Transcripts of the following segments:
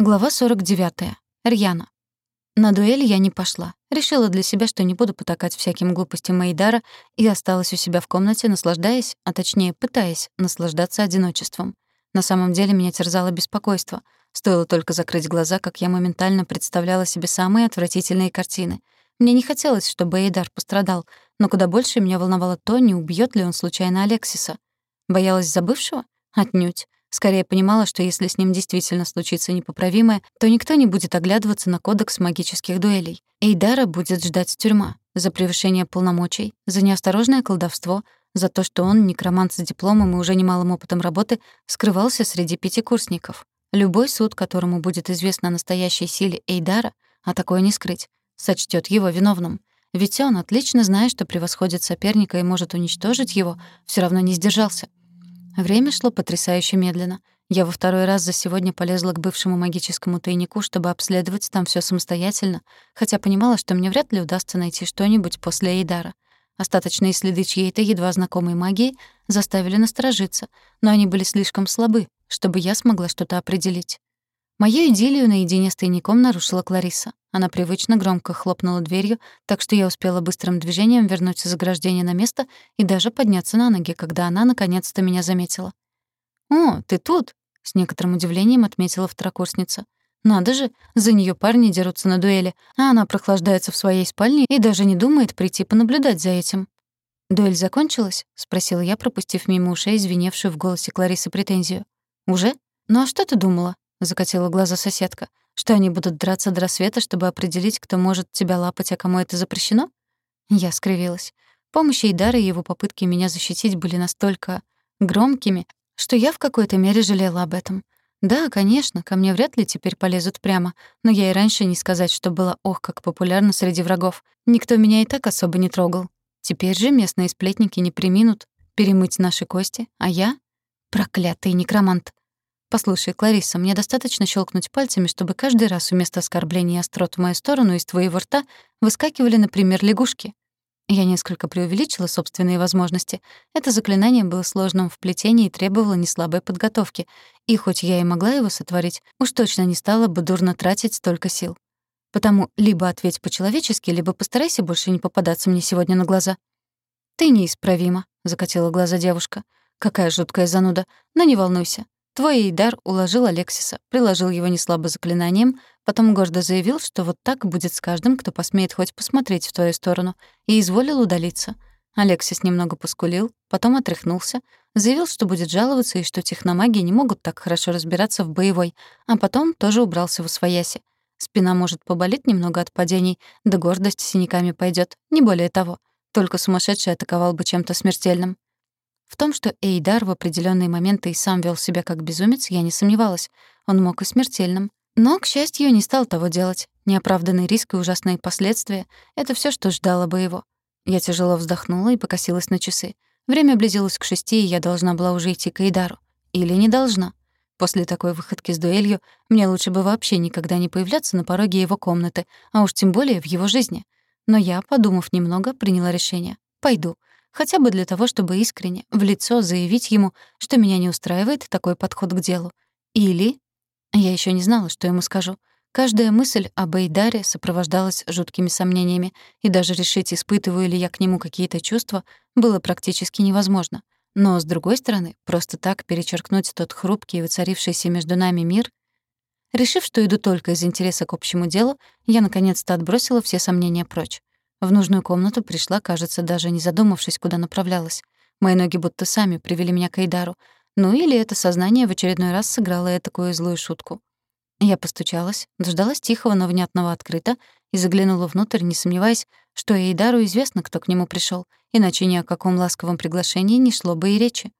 Глава 49. Рьяна. На дуэль я не пошла. Решила для себя, что не буду потакать всяким глупостям Майдара, и осталась у себя в комнате, наслаждаясь, а точнее пытаясь наслаждаться одиночеством. На самом деле меня терзало беспокойство. Стоило только закрыть глаза, как я моментально представляла себе самые отвратительные картины. Мне не хотелось, чтобы Эйдар пострадал, но куда больше меня волновало то, не убьет ли он случайно Алексиса. Боялась забывшего? Отнюдь. Скорее понимала, что если с ним действительно случится непоправимое, то никто не будет оглядываться на кодекс магических дуэлей. Эйдара будет ждать тюрьма за превышение полномочий, за неосторожное колдовство, за то, что он, некромант с дипломом и уже немалым опытом работы, скрывался среди пятикурсников. Любой суд, которому будет известно о настоящей силе Эйдара, а такое не скрыть, сочтет его виновным. Ведь он, отлично зная, что превосходит соперника и может уничтожить его, все равно не сдержался — Время шло потрясающе медленно. Я во второй раз за сегодня полезла к бывшему магическому тайнику, чтобы обследовать там всё самостоятельно, хотя понимала, что мне вряд ли удастся найти что-нибудь после Эйдара. Остаточные следы чьей-то едва знакомой магии заставили насторожиться, но они были слишком слабы, чтобы я смогла что-то определить. Мою идиллию наедине с тайником нарушила Клариса. Она привычно громко хлопнула дверью, так что я успела быстрым движением вернуть заграждение на место и даже подняться на ноги, когда она наконец-то меня заметила. «О, ты тут?» — с некоторым удивлением отметила второкурсница. «Надо же, за нее парни дерутся на дуэли, а она прохлаждается в своей спальне и даже не думает прийти понаблюдать за этим». «Дуэль закончилась?» — спросила я, пропустив мимо ушей звеневшую в голосе Кларисы претензию. «Уже? Ну а что ты думала?» — закатила глаза соседка. «Что они будут драться до рассвета, чтобы определить, кто может тебя лапать, а кому это запрещено?» Я скривилась. Помощь Эйдара и его попытки меня защитить были настолько громкими, что я в какой-то мере жалела об этом. Да, конечно, ко мне вряд ли теперь полезут прямо, но я и раньше не сказать, что было ох, как популярно среди врагов. Никто меня и так особо не трогал. Теперь же местные сплетники не приминут перемыть наши кости, а я — проклятый некромант. «Послушай, Клариса, мне достаточно щелкнуть пальцами, чтобы каждый раз вместо оскорбления и острот в мою сторону из твоего рта выскакивали, например, лягушки». Я несколько преувеличила собственные возможности. Это заклинание было сложным в плетении и требовало неслабой подготовки. И хоть я и могла его сотворить, уж точно не стала бы дурно тратить столько сил. Потому либо ответь по-человечески, либо постарайся больше не попадаться мне сегодня на глаза. «Ты неисправима», — закатила глаза девушка. «Какая жуткая зануда. Но не волнуйся. Твой Эйдар уложил Алексиса, приложил его неслабо заклинанием, потом гордо заявил, что вот так будет с каждым, кто посмеет хоть посмотреть в твою сторону, и изволил удалиться. Алексис немного поскулил, потом отряхнулся, заявил, что будет жаловаться и что техномаги не могут так хорошо разбираться в боевой, а потом тоже убрался в освояси. Спина может поболеть немного от падений, да гордость синяками пойдет, не более того. Только сумасшедший атаковал бы чем-то смертельным. В том, что Эйдар в определенные моменты и сам вел себя как безумец, я не сомневалась. Он мог и смертельным. Но, к счастью, не стал того делать. Неоправданный риск и ужасные последствия — это все, что ждало бы его. Я тяжело вздохнула и покосилась на часы. Время близилось к шести, и я должна была уже идти к Эйдару. Или не должна. После такой выходки с дуэлью мне лучше бы вообще никогда не появляться на пороге его комнаты, а уж тем более в его жизни. Но я, подумав немного, приняла решение. Пойду хотя бы для того, чтобы искренне, в лицо заявить ему, что меня не устраивает такой подход к делу. Или... Я еще не знала, что ему скажу. Каждая мысль об Эйдаре сопровождалась жуткими сомнениями, и даже решить, испытываю ли я к нему какие-то чувства, было практически невозможно. Но, с другой стороны, просто так перечеркнуть тот хрупкий воцарившийся между нами мир... Решив, что иду только из интереса к общему делу, я наконец-то отбросила все сомнения прочь. В нужную комнату пришла, кажется, даже не задумавшись, куда направлялась. Мои ноги будто сами привели меня к Эйдару. Ну или это сознание в очередной раз сыграло такую злую шутку. Я постучалась, дождалась тихого, но внятного открыта и заглянула внутрь, не сомневаясь, что Эйдару известно, кто к нему пришел, иначе ни о каком ласковом приглашении не шло бы и речи.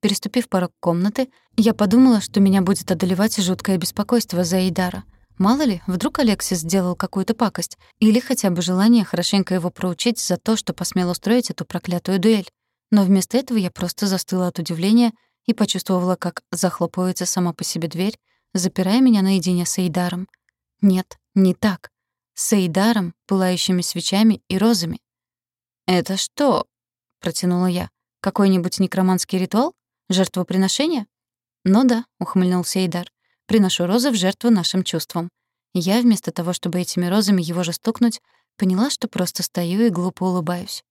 Переступив порог комнаты, я подумала, что меня будет одолевать жуткое беспокойство за Эйдара — Мало ли, вдруг Алексис сделал какую-то пакость, или хотя бы желание хорошенько его проучить за то, что посмел устроить эту проклятую дуэль. Но вместо этого я просто застыла от удивления и почувствовала, как захлопывается сама по себе дверь, запирая меня наедине с Эйдаром. Нет, не так. С Эйдаром, пылающими свечами и розами. «Это что?» — протянула я. «Какой-нибудь некроманский ритуал? Жертвоприношение?» «Ну да», — ухмыльнулся Эйдар. Приношу розы в жертву нашим чувствам. Я, вместо того, чтобы этими розами его же стукнуть, поняла, что просто стою и глупо улыбаюсь.